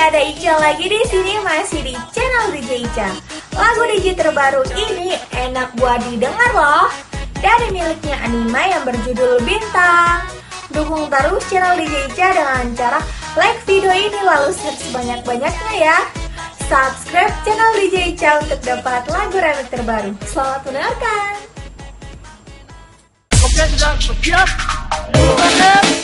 ada Ica lagi di sini masih di channel DJ Ica. Lagu DJ terbaru ini enak buat didengar loh. Dari miliknya Anima yang berjudul Bintang. Dukung terus channel DJ Ica dengan cara like video ini lalu share sebanyak-banyaknya ya. Subscribe channel DJ Ica untuk dapat lagu remix terbaru. Selamat mendengarkan. Oke.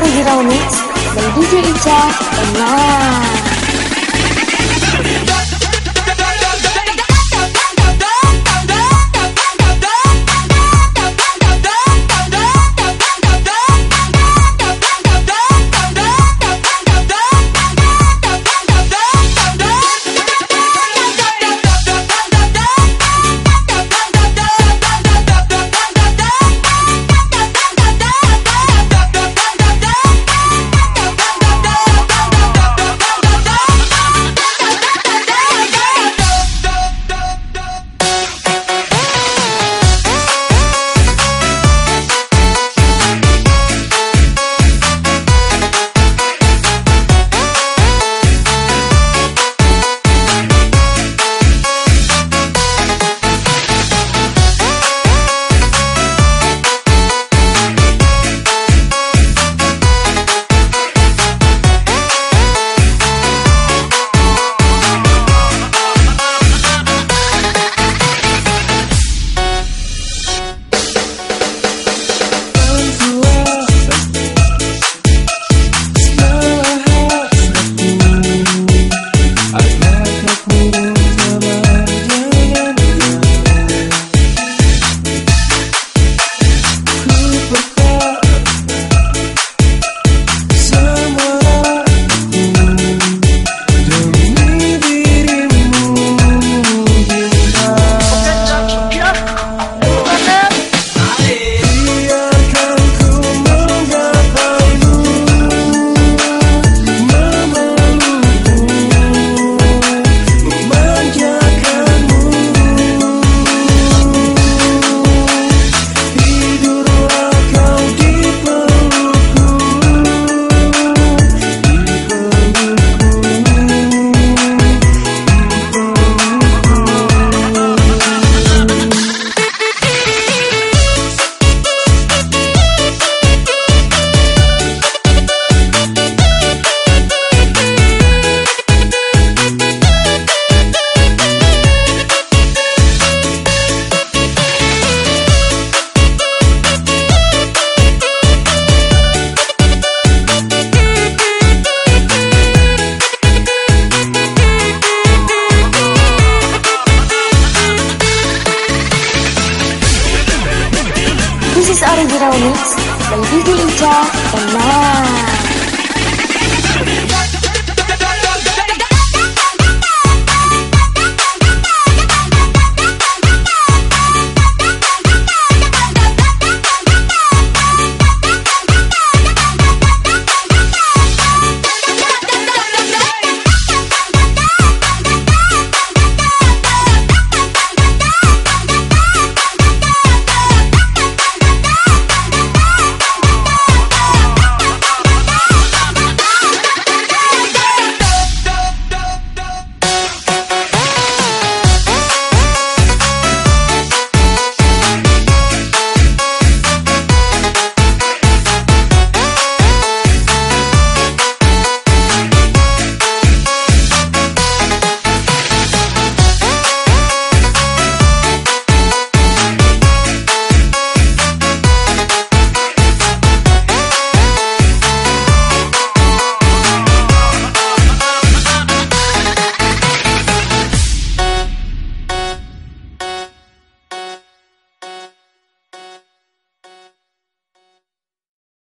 Original mix by DJ Ica. Tenang.